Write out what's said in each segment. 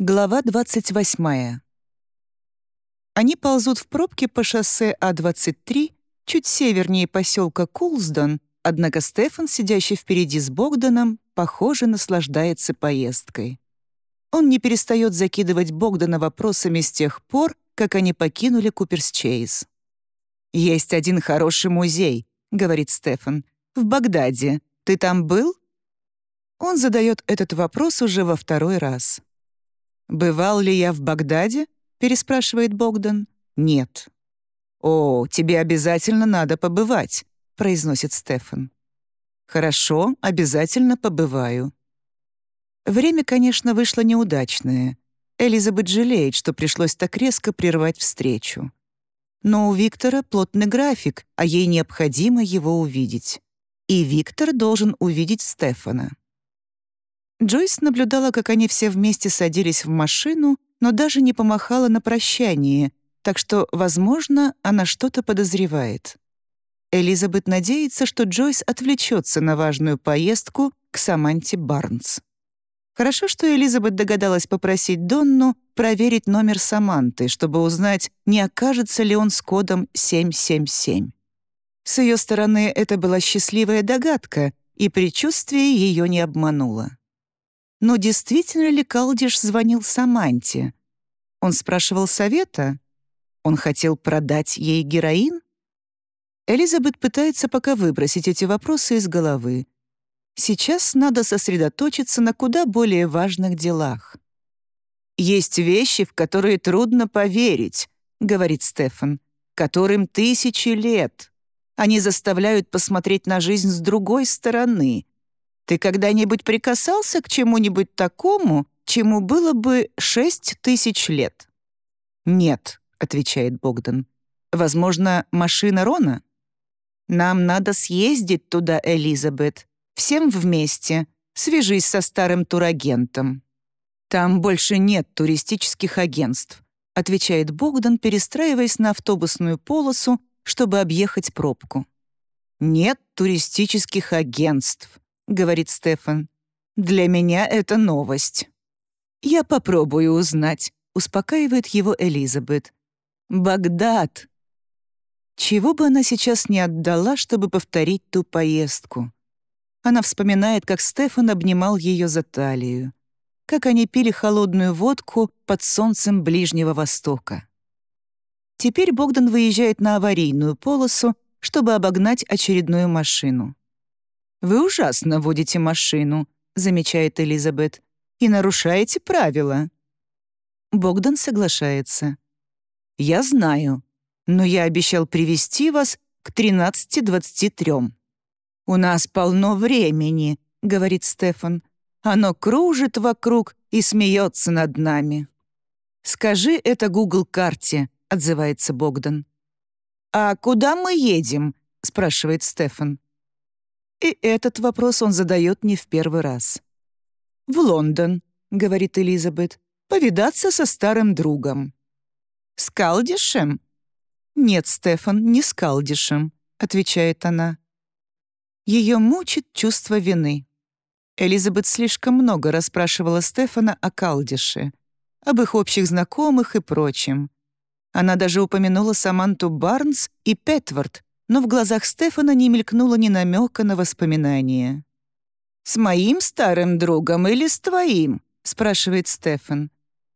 Глава 28. Они ползут в пробке по шоссе А-23, чуть севернее поселка Кулсдон, однако Стефан, сидящий впереди с Богданом, похоже, наслаждается поездкой. Он не перестает закидывать Богдана вопросами с тех пор, как они покинули Куперс-Чейз. «Есть один хороший музей», — говорит Стефан, — «в Багдаде. Ты там был?» Он задает этот вопрос уже во второй раз. «Бывал ли я в Багдаде?» — переспрашивает Богдан. «Нет». «О, тебе обязательно надо побывать», — произносит Стефан. «Хорошо, обязательно побываю». Время, конечно, вышло неудачное. Элизабет жалеет, что пришлось так резко прервать встречу. Но у Виктора плотный график, а ей необходимо его увидеть. И Виктор должен увидеть Стефана. Джойс наблюдала, как они все вместе садились в машину, но даже не помахала на прощание, так что, возможно, она что-то подозревает. Элизабет надеется, что Джойс отвлечется на важную поездку к Саманте Барнс. Хорошо, что Элизабет догадалась попросить Донну проверить номер Саманты, чтобы узнать, не окажется ли он с кодом 777. С ее стороны это была счастливая догадка, и предчувствие ее не обмануло. Но действительно ли Калдиш звонил Саманте? Он спрашивал совета? Он хотел продать ей героин? Элизабет пытается пока выбросить эти вопросы из головы. Сейчас надо сосредоточиться на куда более важных делах. «Есть вещи, в которые трудно поверить», — говорит Стефан, «которым тысячи лет. Они заставляют посмотреть на жизнь с другой стороны, ты когда-нибудь прикасался к чему-нибудь такому, чему было бы шесть тысяч лет?» «Нет», — отвечает Богдан. «Возможно, машина Рона?» «Нам надо съездить туда, Элизабет. Всем вместе. Свяжись со старым турагентом». «Там больше нет туристических агентств», — отвечает Богдан, перестраиваясь на автобусную полосу, чтобы объехать пробку. «Нет туристических агентств», — говорит Стефан. «Для меня это новость». «Я попробую узнать», — успокаивает его Элизабет. «Багдад!» Чего бы она сейчас не отдала, чтобы повторить ту поездку? Она вспоминает, как Стефан обнимал ее за талию, как они пили холодную водку под солнцем Ближнего Востока. Теперь Богдан выезжает на аварийную полосу, чтобы обогнать очередную машину. «Вы ужасно водите машину», — замечает Элизабет, «и нарушаете правила». Богдан соглашается. «Я знаю, но я обещал привести вас к 13.23». «У нас полно времени», — говорит Стефан. «Оно кружит вокруг и смеется над нами». «Скажи это Гугл-карте», — отзывается Богдан. «А куда мы едем?» — спрашивает Стефан. И этот вопрос он задает не в первый раз. «В Лондон», — говорит Элизабет, — «повидаться со старым другом». «С Калдишем?» «Нет, Стефан, не с Калдишем», — отвечает она. Ее мучит чувство вины. Элизабет слишком много расспрашивала Стефана о Калдише, об их общих знакомых и прочем. Она даже упомянула Саманту Барнс и Петвард, но в глазах Стефана не мелькнуло ни намека на воспоминания. «С моим старым другом или с твоим?» — спрашивает Стефан.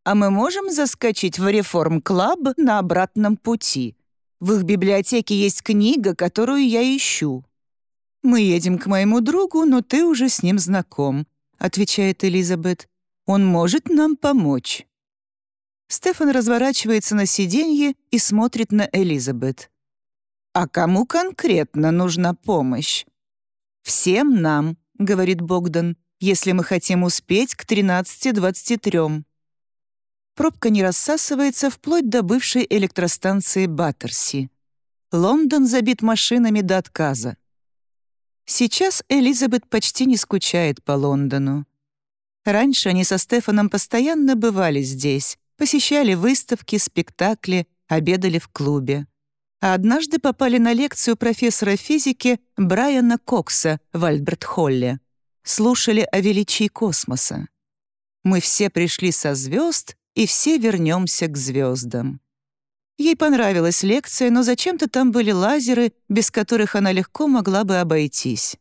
«А мы можем заскочить в Реформ-клаб на обратном пути? В их библиотеке есть книга, которую я ищу». «Мы едем к моему другу, но ты уже с ним знаком», — отвечает Элизабет. «Он может нам помочь». Стефан разворачивается на сиденье и смотрит на Элизабет. А кому конкретно нужна помощь? «Всем нам», — говорит Богдан, «если мы хотим успеть к 13.23». Пробка не рассасывается вплоть до бывшей электростанции Баттерси. Лондон забит машинами до отказа. Сейчас Элизабет почти не скучает по Лондону. Раньше они со Стефаном постоянно бывали здесь, посещали выставки, спектакли, обедали в клубе а однажды попали на лекцию профессора физики Брайана Кокса в Альберт-Холле. Слушали о величии космоса. Мы все пришли со звезд, и все вернемся к звездам. Ей понравилась лекция, но зачем-то там были лазеры, без которых она легко могла бы обойтись.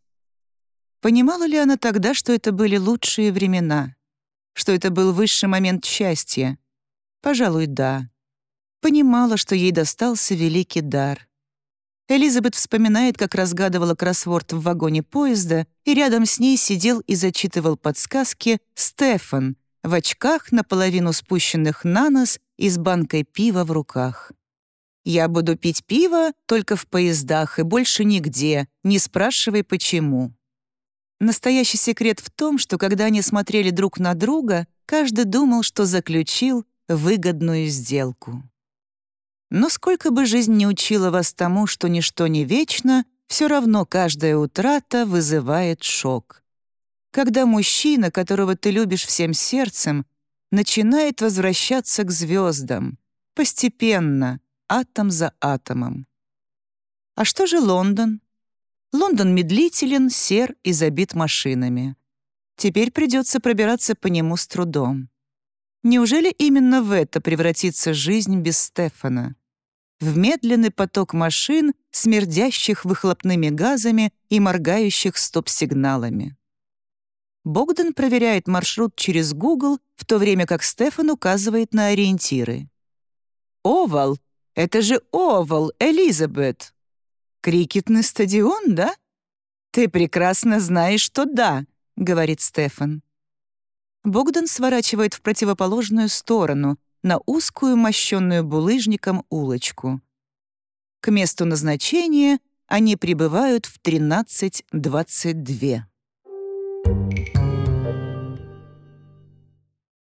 Понимала ли она тогда, что это были лучшие времена? Что это был высший момент счастья? Пожалуй, да. Понимала, что ей достался великий дар. Элизабет вспоминает, как разгадывала кроссворд в вагоне поезда, и рядом с ней сидел и зачитывал подсказки Стефан в очках, наполовину спущенных на нос и с банкой пива в руках. «Я буду пить пиво только в поездах и больше нигде, не спрашивай, почему». Настоящий секрет в том, что когда они смотрели друг на друга, каждый думал, что заключил выгодную сделку. Но сколько бы жизнь не учила вас тому, что ничто не вечно, все равно каждая утрата вызывает шок. Когда мужчина, которого ты любишь всем сердцем, начинает возвращаться к звездам, постепенно, атом за атомом. А что же Лондон? Лондон медлителен, сер и забит машинами. Теперь придется пробираться по нему с трудом. Неужели именно в это превратится жизнь без Стефана? В медленный поток машин, смердящих выхлопными газами и моргающих стоп-сигналами. Богдан проверяет маршрут через Google, в то время как Стефан указывает на ориентиры. «Овал! Это же Овал, Элизабет!» «Крикетный стадион, да?» «Ты прекрасно знаешь, что да», — говорит Стефан. Богдан сворачивает в противоположную сторону, на узкую, мощенную булыжником улочку. К месту назначения они прибывают в 13.22.